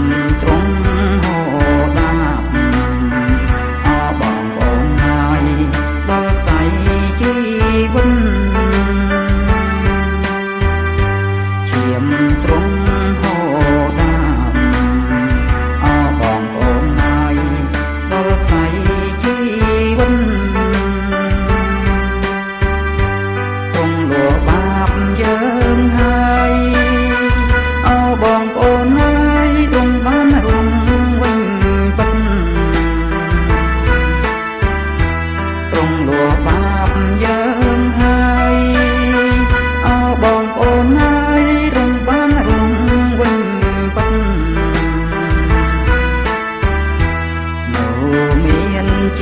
うん。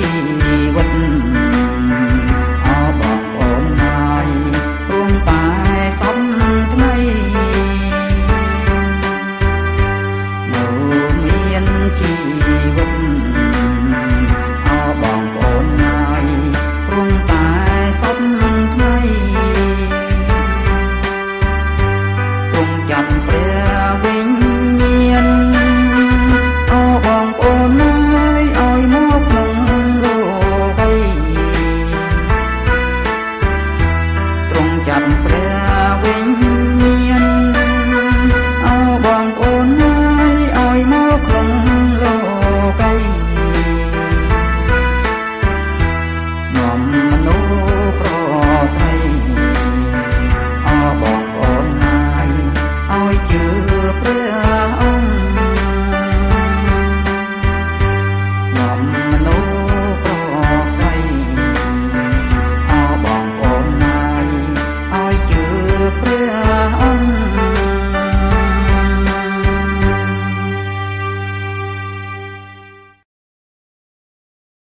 Medina jam 3